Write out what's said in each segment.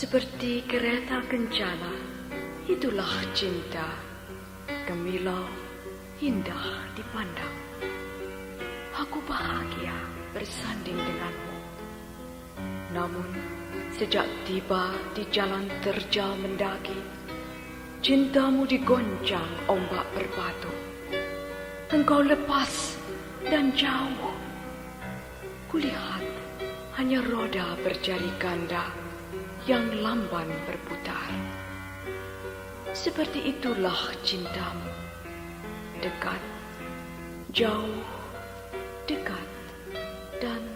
Seperti kereta kencana, itulah cinta. Gemilau, indah dipandang. Aku bahagia bersanding denganmu. Namun, sejak tiba di jalan terjal mendaki, cintamu digoncang ombak berbatu. Engkau lepas dan jauh. Kulihat hanya roda berjari ganda yang lamban berputar. Seperti itulah cintamu, dekat, jauh, dekat, dan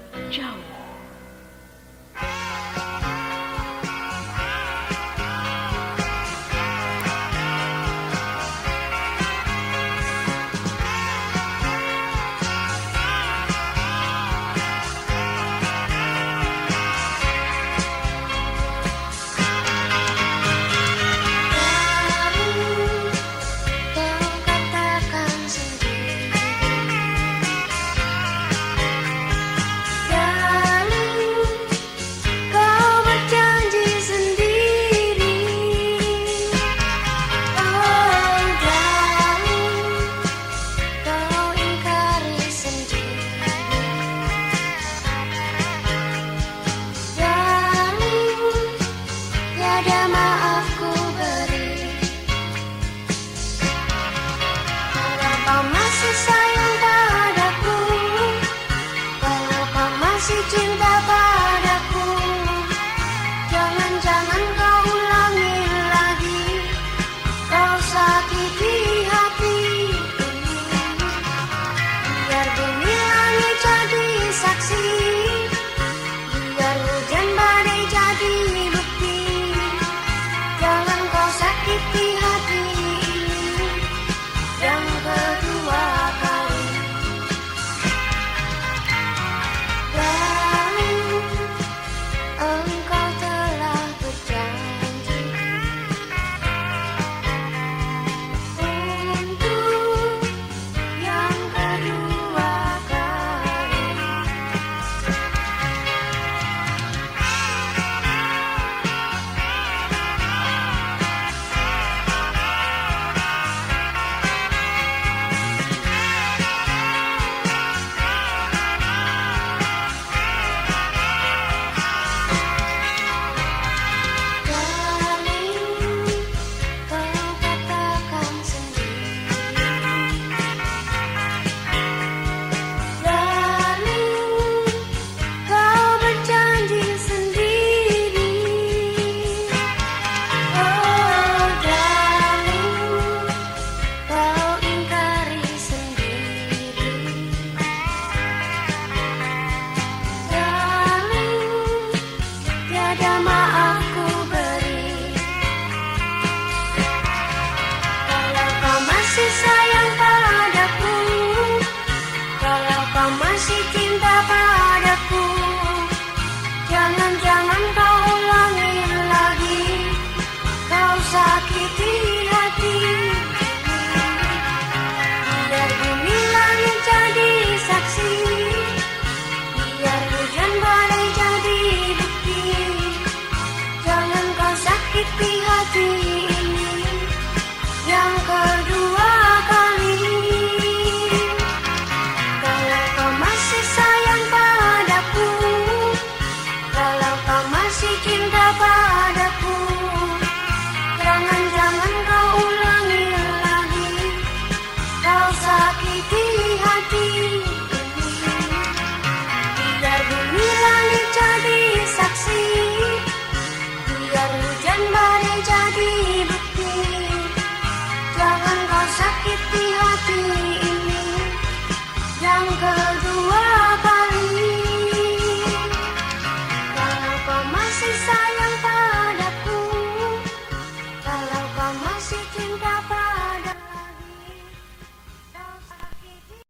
You.